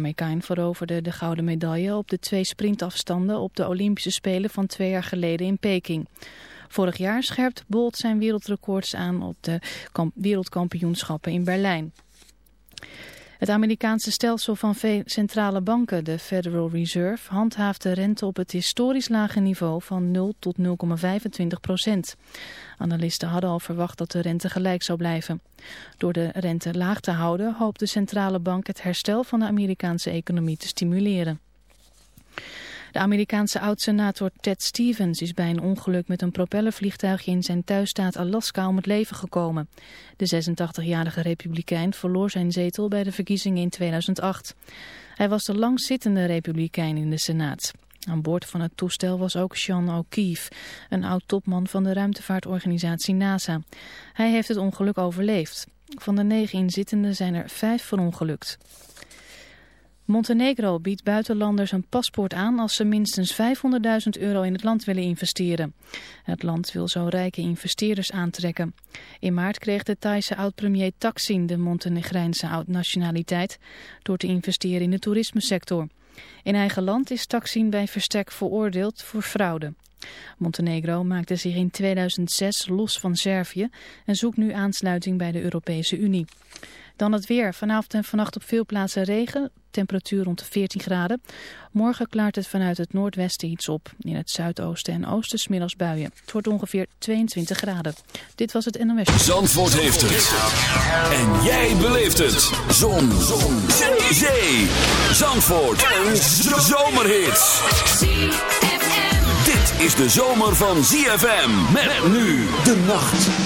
Mekaan veroverde de gouden medaille op de twee sprintafstanden op de Olympische Spelen van twee jaar geleden in Peking. Vorig jaar scherpt Bolt zijn wereldrecords aan op de wereldkampioenschappen in Berlijn. Het Amerikaanse stelsel van centrale banken, de Federal Reserve, handhaaft de rente op het historisch lage niveau van 0 tot 0,25 procent. Analisten hadden al verwacht dat de rente gelijk zou blijven. Door de rente laag te houden hoopt de centrale bank het herstel van de Amerikaanse economie te stimuleren. De Amerikaanse oud-senator Ted Stevens is bij een ongeluk met een propellervliegtuigje in zijn thuisstaat Alaska om het leven gekomen. De 86-jarige republikein verloor zijn zetel bij de verkiezingen in 2008. Hij was de langzittende republikein in de Senaat. Aan boord van het toestel was ook Sean O'Keefe, een oud-topman van de ruimtevaartorganisatie NASA. Hij heeft het ongeluk overleefd. Van de negen inzittenden zijn er vijf verongelukt. Montenegro biedt buitenlanders een paspoort aan als ze minstens 500.000 euro in het land willen investeren. Het land wil zo rijke investeerders aantrekken. In maart kreeg de Thaise oud-premier Taksin de Montenegrijnse oud-nationaliteit door te investeren in de toerismesector. In eigen land is Taksin bij verstek veroordeeld voor fraude. Montenegro maakte zich in 2006 los van Servië en zoekt nu aansluiting bij de Europese Unie. Dan het weer. Vanavond en vannacht op veel plaatsen regen. Temperatuur rond de 14 graden. Morgen klaart het vanuit het noordwesten iets op. In het zuidoosten en oosten smiddags buien. Het wordt ongeveer 22 graden. Dit was het NOS. Zandvoort heeft het. En jij beleeft het. Zon. Zon. Zee. Zandvoort. Een zomerhit. Dit is de zomer van ZFM. Met nu de nacht.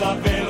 pela vela.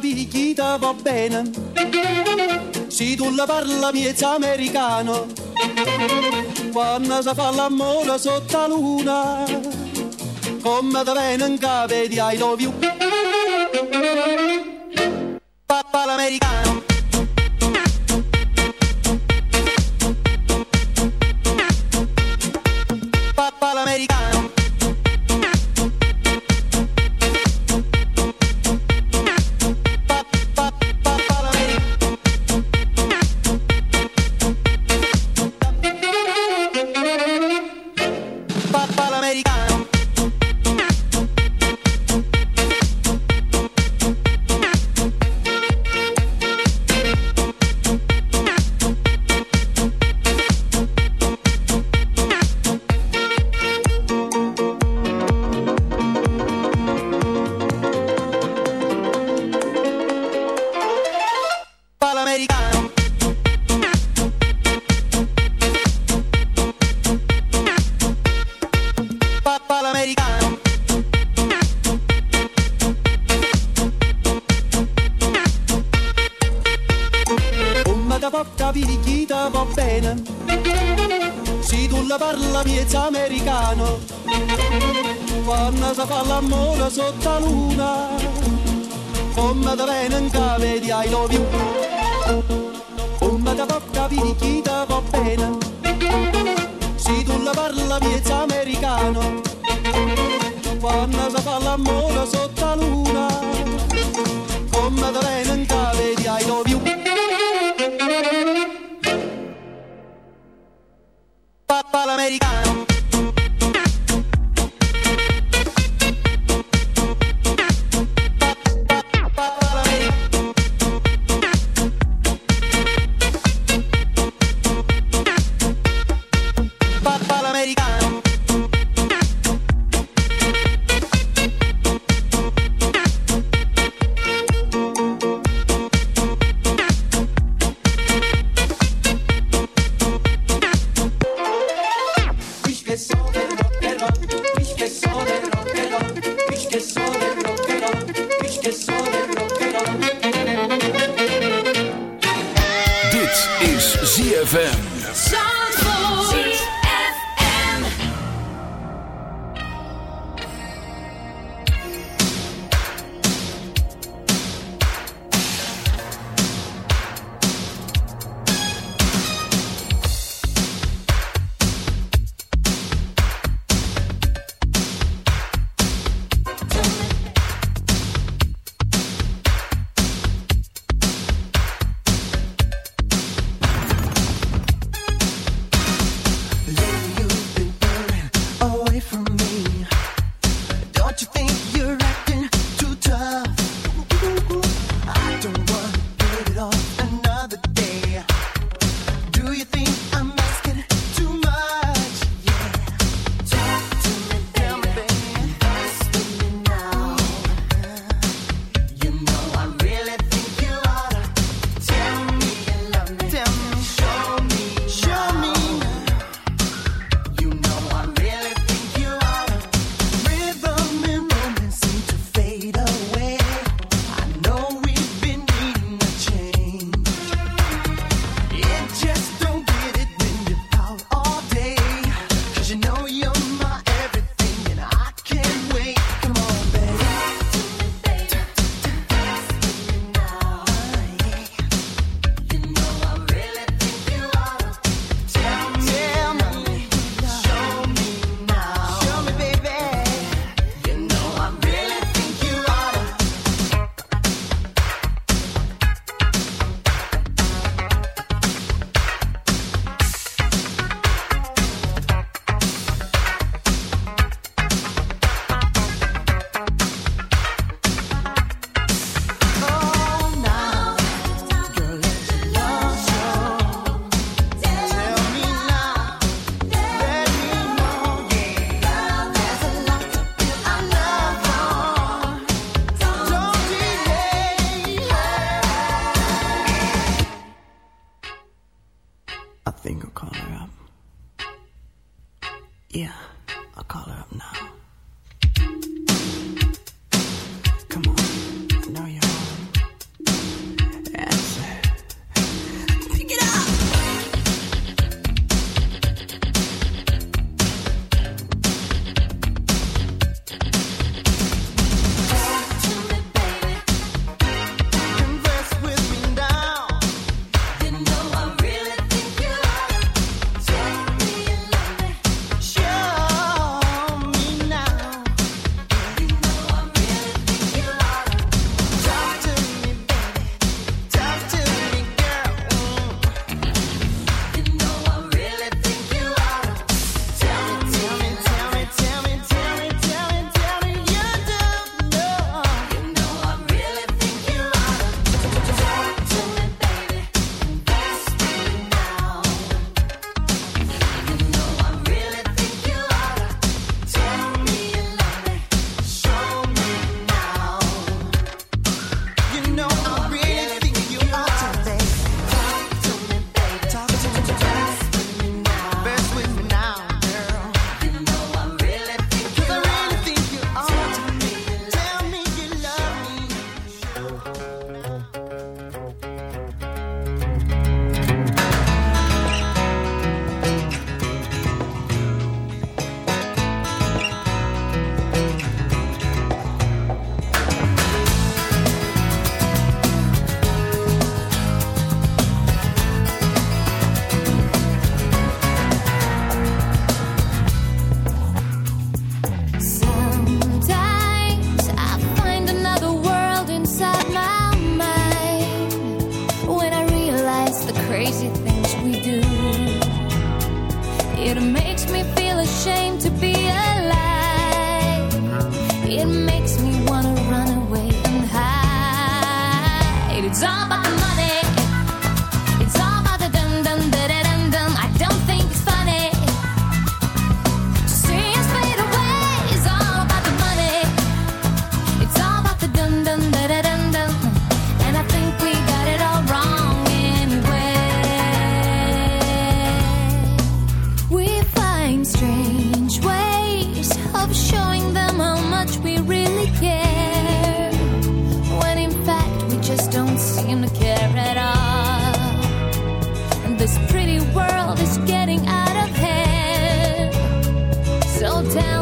figliata va bene. Se tu la parla miezza americano, quando si fa l'amore sotto la luna, come da venen cave di I love you. Papà l'americano.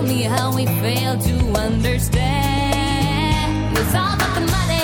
me how we fail to understand. It's all about the money.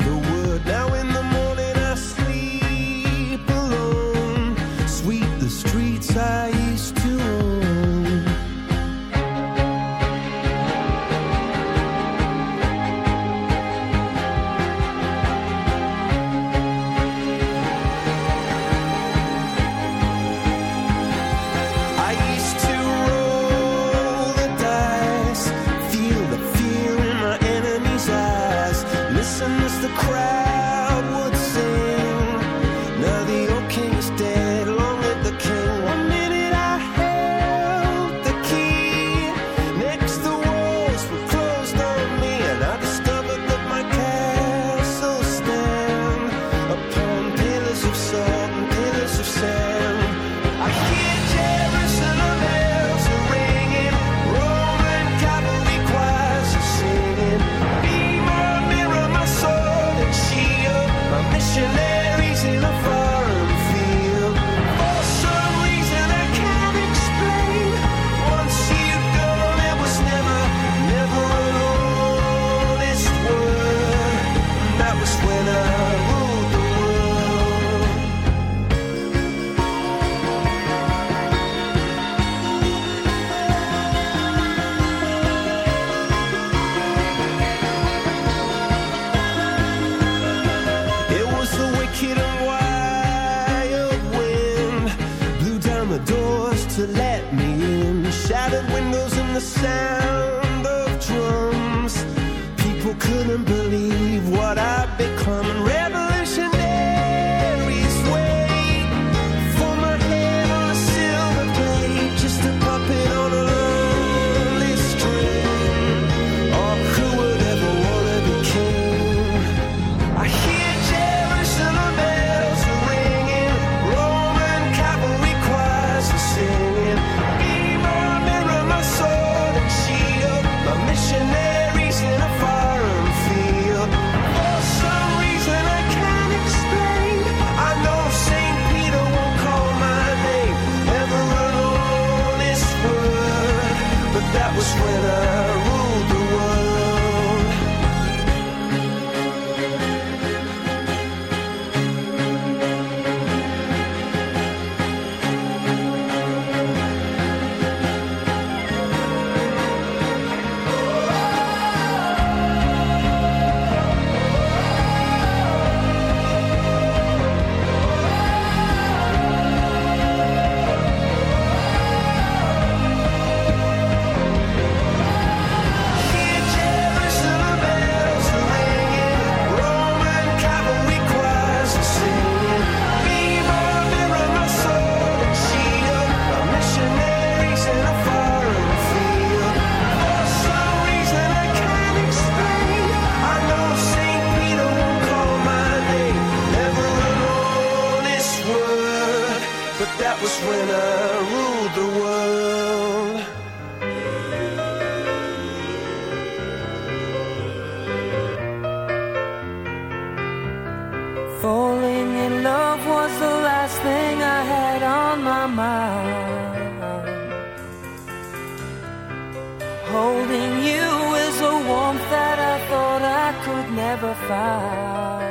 could never find.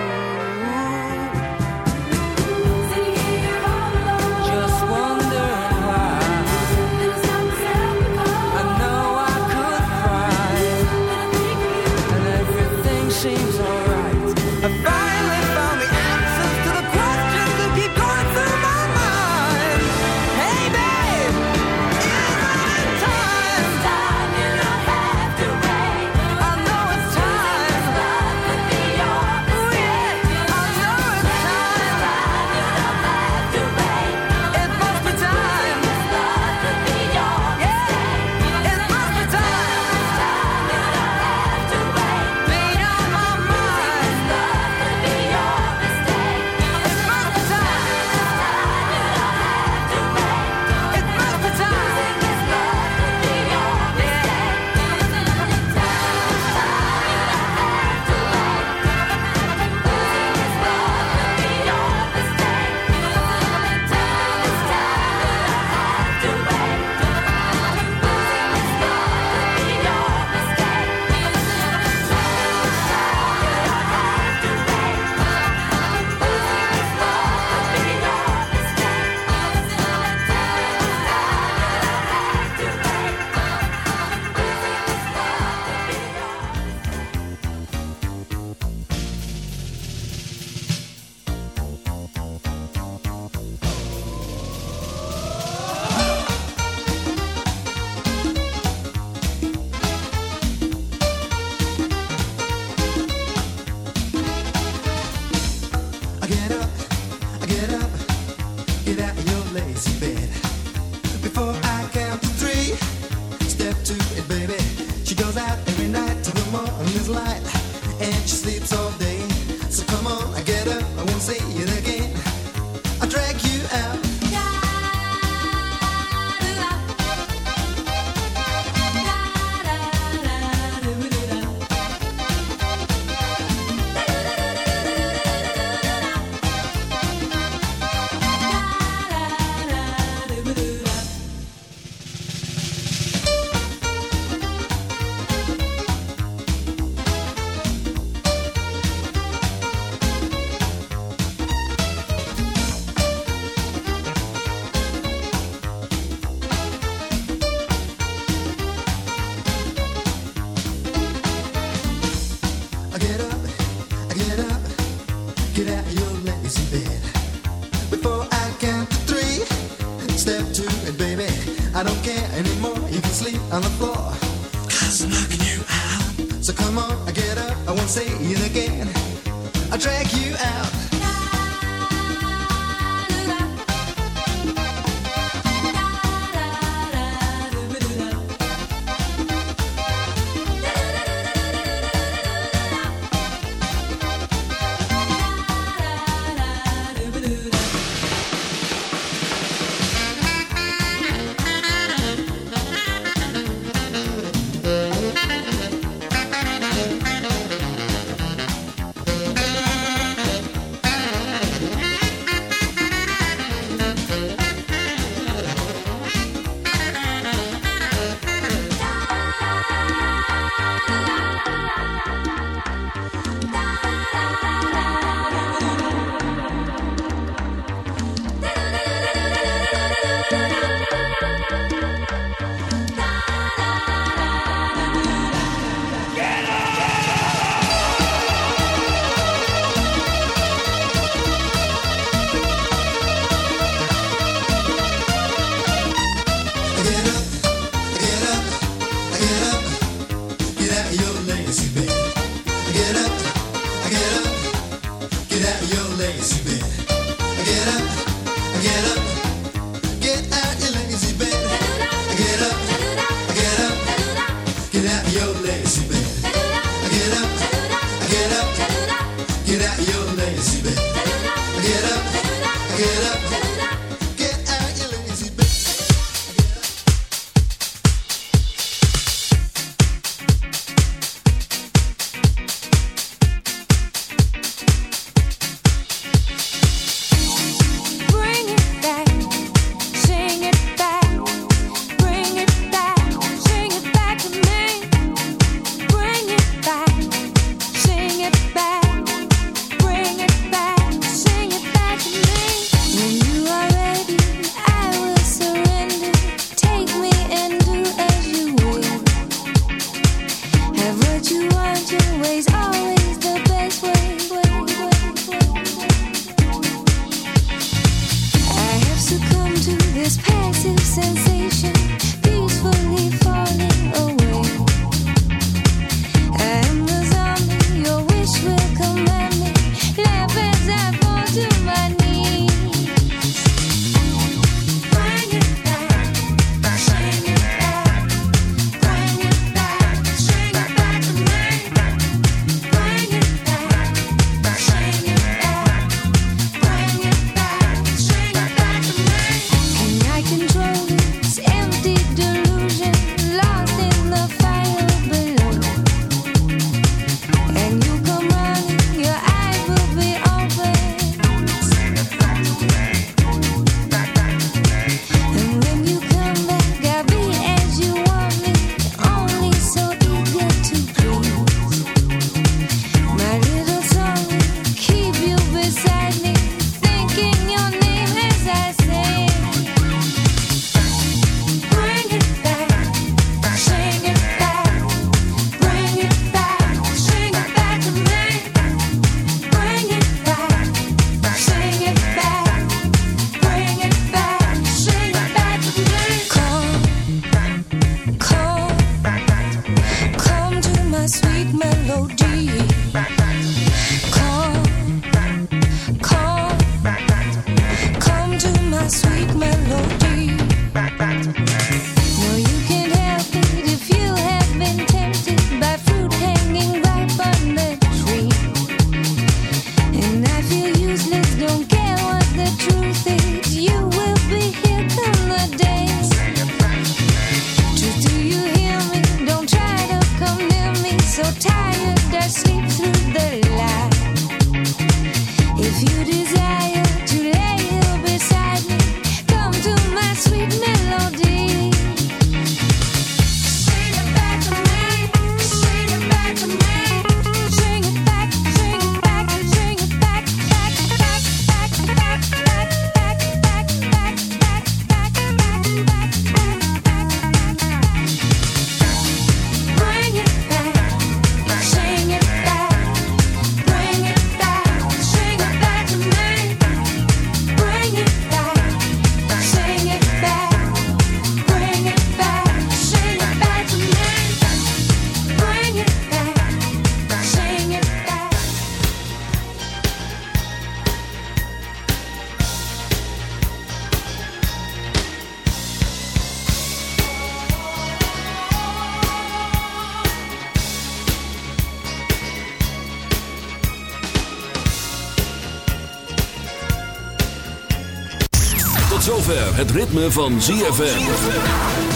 Het ritme van ZFM.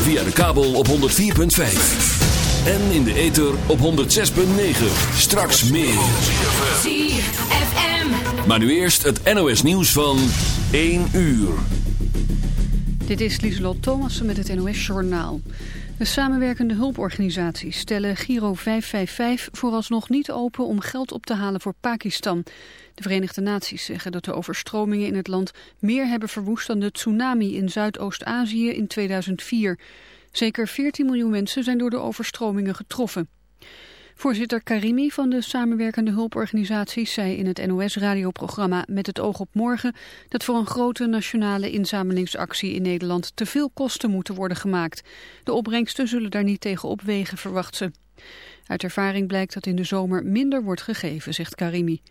Via de kabel op 104.5. En in de ether op 106.9. Straks meer. ZFM. Maar nu eerst het NOS nieuws van 1 uur. Dit is Lieselot Thomassen met het NOS-journaal. De samenwerkende hulporganisaties stellen Giro 555 vooralsnog niet open om geld op te halen voor Pakistan. De Verenigde Naties zeggen dat de overstromingen in het land meer hebben verwoest dan de tsunami in Zuidoost-Azië in 2004. Zeker 14 miljoen mensen zijn door de overstromingen getroffen. Voorzitter Karimi van de samenwerkende hulporganisaties zei in het NOS-radioprogramma Met het oog op morgen dat voor een grote nationale inzamelingsactie in Nederland te veel kosten moeten worden gemaakt. De opbrengsten zullen daar niet tegen opwegen, verwacht ze. Uit ervaring blijkt dat in de zomer minder wordt gegeven, zegt Karimi.